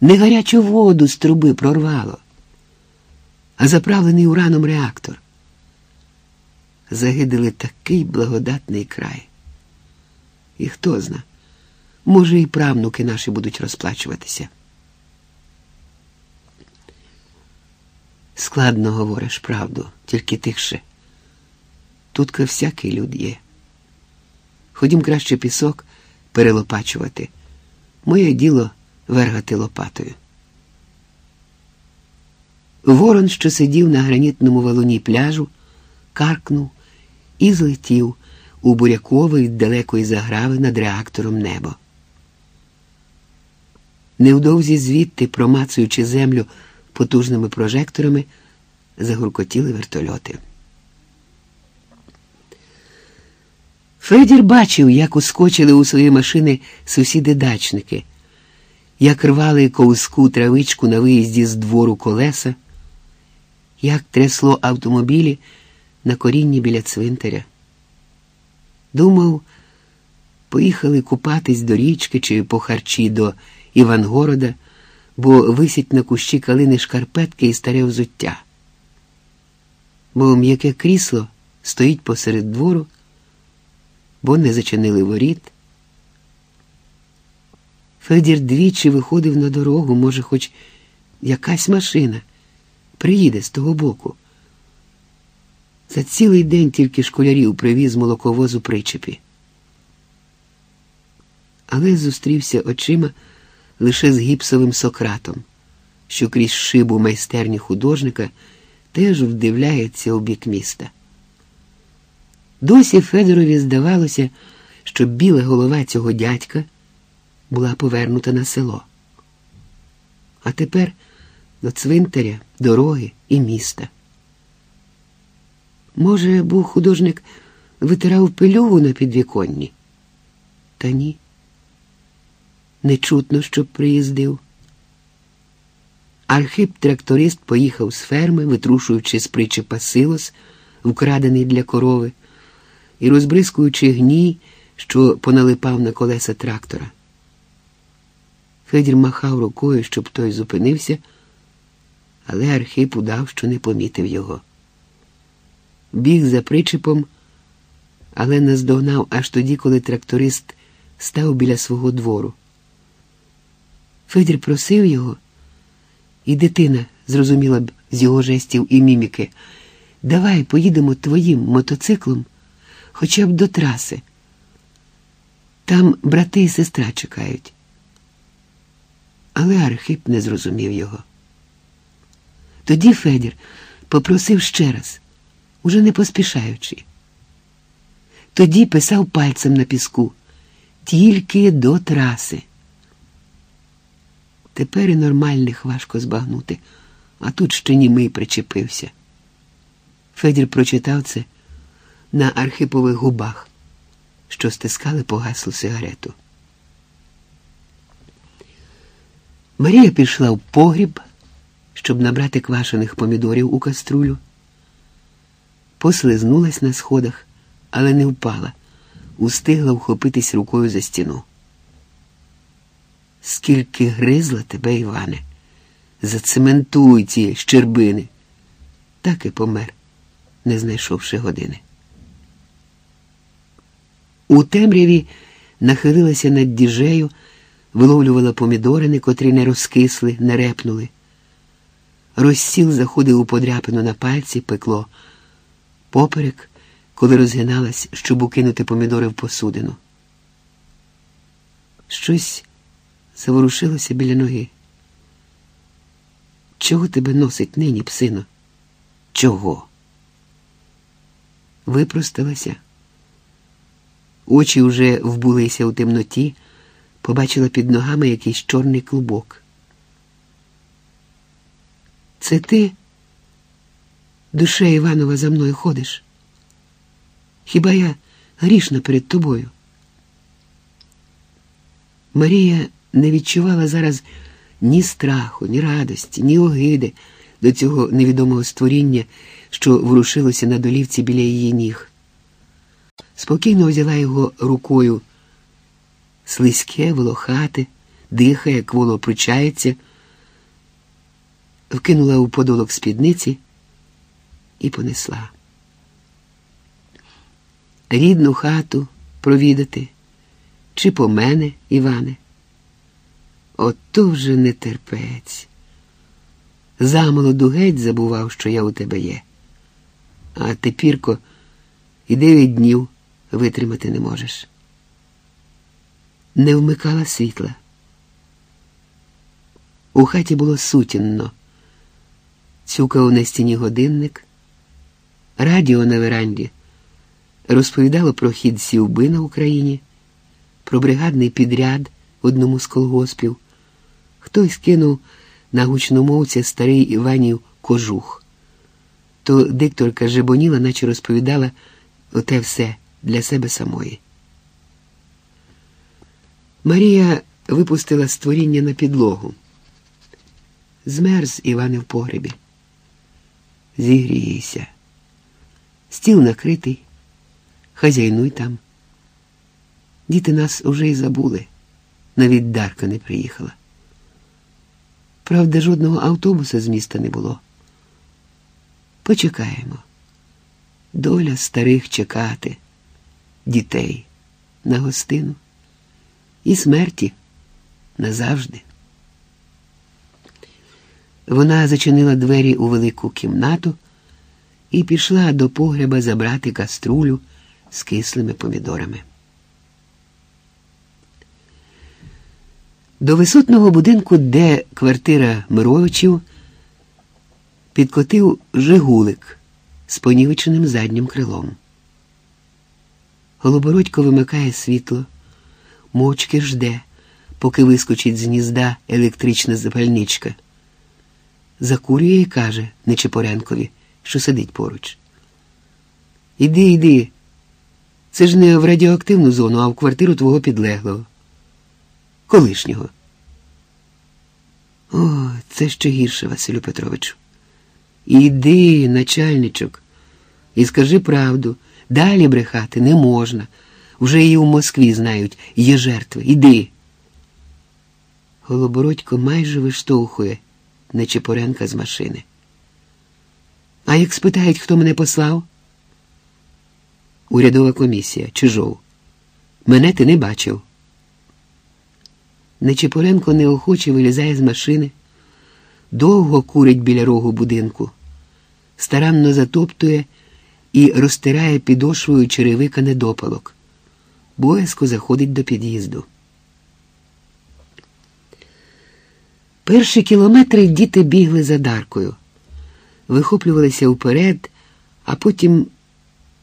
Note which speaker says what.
Speaker 1: Не гарячу воду з труби прорвало, а заправлений ураном реактор. Загидали такий благодатний край. І хто зна, може, і правнуки наші будуть розплачуватися. Складно говориш правду, тільки тихше. Тут всякий люд є. Ходім краще пісок перелопачувати. Моє діло вергати лопатою. Ворон, що сидів на гранітному валуні пляжу, каркнув і злетів у бурякової далекої заграви над реактором небо. Невдовзі звідти, промацуючи землю потужними прожекторами, загуркотіли вертольоти. Федір бачив, як ускочили у свої машини сусіди-дачники, як рвали ковзку травичку на виїзді з двору колеса, як трясло автомобілі на корінні біля цвинтаря. Думав, поїхали купатись до річки чи по харчі до Івангорода, бо висять на кущі калини шкарпетки і старе взуття. Бо м'яке крісло стоїть посеред двору бо не зачинили воріт. Федір двічі виходив на дорогу, може, хоч якась машина приїде з того боку. За цілий день тільки школярів привіз молоковозу причепі. Але зустрівся очима лише з гіпсовим Сократом, що крізь шибу майстерні художника теж вдивляється у бік міста. Досі Федорові здавалося, що біла голова цього дядька була повернута на село. А тепер до цвинтаря, дороги і міста. Може, був художник витирав пилюгу на підвіконні? Та ні. Не чутно, щоб приїздив. Архип тракторист поїхав з ферми, витрушуючи з причепа силос, вкрадений для корови і розбризкуючи гній, що поналипав на колеса трактора. Федір махав рукою, щоб той зупинився, але Архип удав, що не помітив його. Біг за причепом, але наздогнав аж тоді, коли тракторист став біля свого двору. Федір просив його, і дитина зрозуміла б з його жестів і міміки. Давай поїдемо твоїм мотоциклом хоча б до траси. Там брати і сестра чекають. Але Архип не зрозумів його. Тоді Федір попросив ще раз, уже не поспішаючи. Тоді писав пальцем на піску тільки до траси. Тепер і нормальних важко збагнути, а тут ще німий причепився. Федір прочитав це на архипових губах, що стискали погаслу сигарету. Марія пішла в погріб, щоб набрати квашених помідорів у каструлю. Послизнулась на сходах, але не впала, устигла вхопитись рукою за стіну. Скільки гризла тебе, Іване, зацементуй ці щербини, так і помер, не знайшовши години. У темряві нахилилася над діжею, виловлювала помідорини, котрі не розкисли, не репнули. Розсіл заходив у подряпину на пальці, пекло. Поперек, коли розгиналась, щоб укинути помідори в посудину. Щось заворушилося біля ноги. Чого тебе носить нині, псино? Чого? Випросталася. Очі вже вбулися у темноті, побачила під ногами якийсь чорний клубок. Це ти, душе Іванова, за мною ходиш? Хіба я грішна перед тобою? Марія не відчувала зараз ні страху, ні радості, ні огиди до цього невідомого створіння, що ворушилося на долівці біля її ніг спокійно взяла його рукою слизьке, волохате, дихає, кволо пручається, вкинула у подолок спідниці і понесла. Рідну хату провідати, чи по мене, Іване. Ото вже не терпець. Замолоду геть забував, що я у тебе є. А тепірко і дев'ять днів витримати не можеш. Не вмикала світла. У хаті було сутінно. Цюкав на стіні годинник, радіо на веранді розповідало про хід сівби на Україні, про бригадний підряд одному з колгоспів. Хтось кинув на гучномовця старий Іванів кожух. То дикторка жебоніла, наче розповідала оте все для себе самої. Марія випустила створіння на підлогу. Змерз Івани в погребі. Зігрійся. Стіл накритий, хазяйнуй там. Діти нас уже й забули, навіть Дарка не приїхала. Правда, жодного автобуса з міста не було. Почекаємо. Доля старих чекати, дітей на гостину і смерті назавжди. Вона зачинила двері у велику кімнату і пішла до погреба забрати каструлю з кислими помідорами. До висотного будинку, де квартира Мировичів, підкотив Жигулик з понівеченим заднім крилом. Голобородько вимикає світло, мовчки жде, поки вискочить з гнізда електрична запальничка. Закурює і каже Нечипоренкові, що сидить поруч. Іди, іди. Це ж не в радіоактивну зону, а в квартиру твого підлеглого. Колишнього. О, це ще гірше, Василю Петровичу. Іди, начальничок, і скажи правду. Далі брехати не можна. Вже і у Москві знають, є жертви. Іди. Голобородько майже виштовхує Нечипоренка з машини. А як спитають, хто мене послав? Урядова комісія, Чижов. Мене ти не бачив. Нечипоренко неохоче вилізає з машини, довго курить біля рогу будинку, старанно затоптує і розтирає підошвою черевика недопалок. Боязко заходить до під'їзду. Перші кілометри діти бігли за даркою, вихоплювалися вперед, а потім